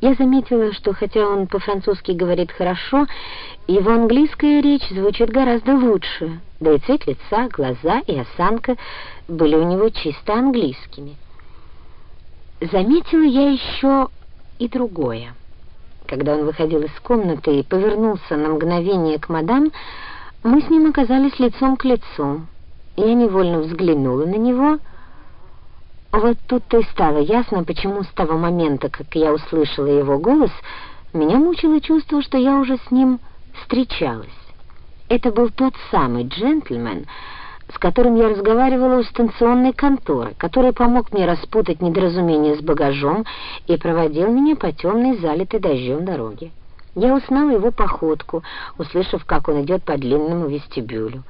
Я заметила, что хотя он по-французски говорит хорошо, его английская речь звучит гораздо лучше, да и цвет лица, глаза и осанка были у него чисто английскими. Заметила я еще и другое. Когда он выходил из комнаты и повернулся на мгновение к мадам, мы с ним оказались лицом к лицу. Я невольно взглянула на него — вот тут-то и стало ясно, почему с того момента, как я услышала его голос, меня мучило чувство, что я уже с ним встречалась. Это был тот самый джентльмен, с которым я разговаривала у станционной конторы, который помог мне распутать недоразумение с багажом и проводил меня по темной, залитой дождем дороге. Я узнала его походку, услышав, как он идет по длинному вестибюлю.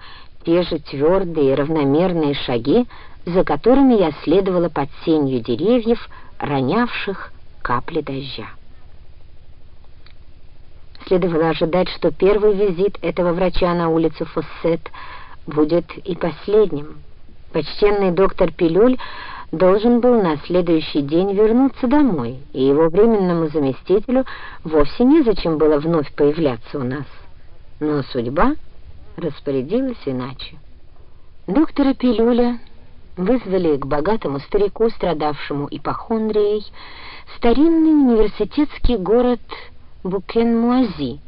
Те же твердые равномерные шаги, за которыми я следовала под сенью деревьев, ронявших капли дождя. Следовало ожидать, что первый визит этого врача на улицу Фоссет будет и последним. Почтенный доктор Пилюль должен был на следующий день вернуться домой, и его временному заместителю вовсе незачем было вновь появляться у нас. Но судьба распорядилась иначе. Доктора Пилюля вызвали к богатому старику, страдавшему ипохондрией, старинный университетский город Букен-Муази,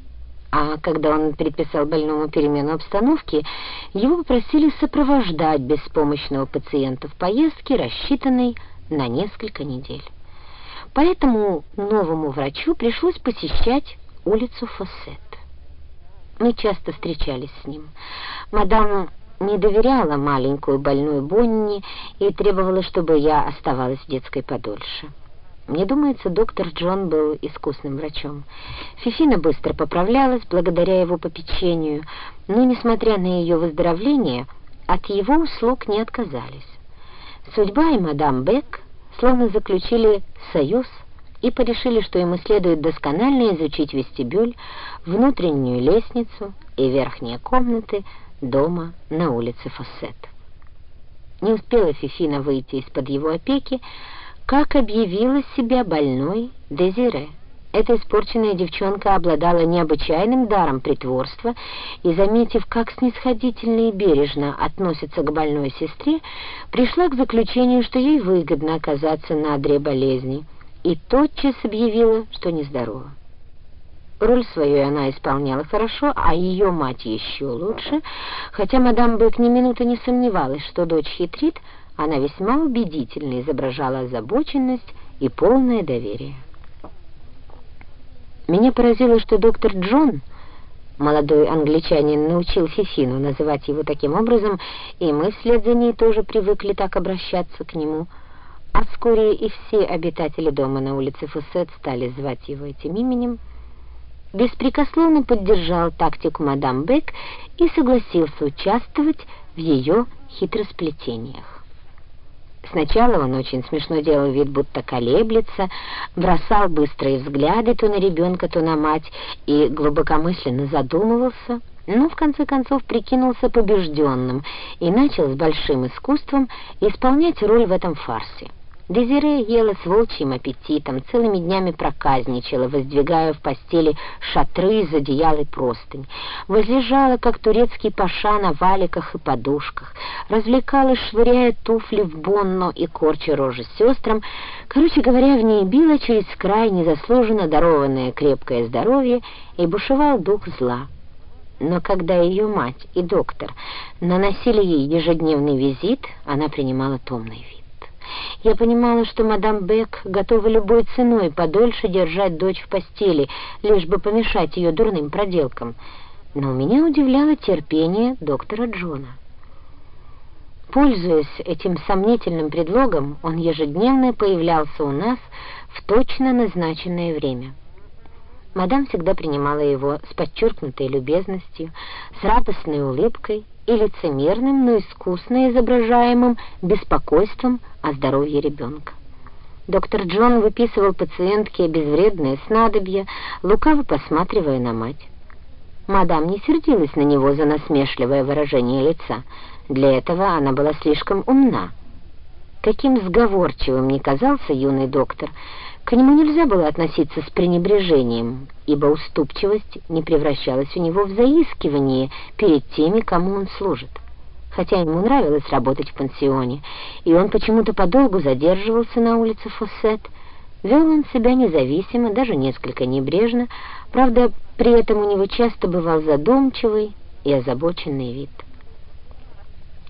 а когда он предписал больному перемену обстановки, его попросили сопровождать беспомощного пациента в поездке, рассчитанной на несколько недель. Поэтому новому врачу пришлось посещать улицу Фоссет. Мы часто встречались с ним. Мадам не доверяла маленькую больную Бонни и требовала, чтобы я оставалась в детской подольше. Мне думается, доктор Джон был искусным врачом. Фифина быстро поправлялась благодаря его попечению, но, несмотря на ее выздоровление, от его услуг не отказались. Судьба и мадам Бек словно заключили союз и порешили, что ему следует досконально изучить вестибюль, внутреннюю лестницу и верхние комнаты дома на улице Фоссет. Не успела Фифина выйти из-под его опеки, как объявила себя больной Дезире. Эта испорченная девчонка обладала необычайным даром притворства и, заметив, как снисходительно и бережно относится к больной сестре, пришла к заключению, что ей выгодно оказаться на одре болезни, и тотчас объявила, что нездорова. Роль свою она исполняла хорошо, а ее мать еще лучше. Хотя мадам Бек ни минуты не сомневалась, что дочь хитрит, она весьма убедительно изображала озабоченность и полное доверие. Меня поразило, что доктор Джон, молодой англичанин, научил Фифину называть его таким образом, и мы вслед за ней тоже привыкли так обращаться к нему, а вскоре и все обитатели дома на улице Фуссет стали звать его этим именем, беспрекословно поддержал тактику мадам Бек и согласился участвовать в ее хитросплетениях. Сначала он очень смешно делал вид, будто колеблется, бросал быстрые взгляды то на ребенка, то на мать и глубокомысленно задумывался, но в конце концов прикинулся побежденным и начал с большим искусством исполнять роль в этом фарсе. Дезире ела с волчьим аппетитом, целыми днями проказничала, воздвигая в постели шатры из одеял простынь. Возлежала, как турецкий паша, на валиках и подушках. Развлекалась, швыряя туфли в бонно и корча рожи сестрам. Короче говоря, в ней било через край незаслуженно дарованное крепкое здоровье и бушевал дух зла. Но когда ее мать и доктор наносили ей ежедневный визит, она принимала томный вид. Я понимала, что мадам Бек готова любой ценой подольше держать дочь в постели, лишь бы помешать ее дурным проделкам. Но меня удивляло терпение доктора Джона. Пользуясь этим сомнительным предлогом, он ежедневно появлялся у нас в точно назначенное время. Мадам всегда принимала его с подчеркнутой любезностью, с радостной улыбкой и лицемерным, но искусно изображаемым беспокойством о здоровье ребенка. Доктор Джон выписывал пациентке безвредные снадобья, лукаво посматривая на мать. Мадам не сердилась на него за насмешливое выражение лица. Для этого она была слишком умна. Каким сговорчивым ни казался юный доктор, К нему нельзя было относиться с пренебрежением, ибо уступчивость не превращалась у него в заискивание перед теми, кому он служит. Хотя ему нравилось работать в пансионе, и он почему-то подолгу задерживался на улице Фоссет, вел он себя независимо, даже несколько небрежно, правда, при этом у него часто бывал задумчивый и озабоченный вид.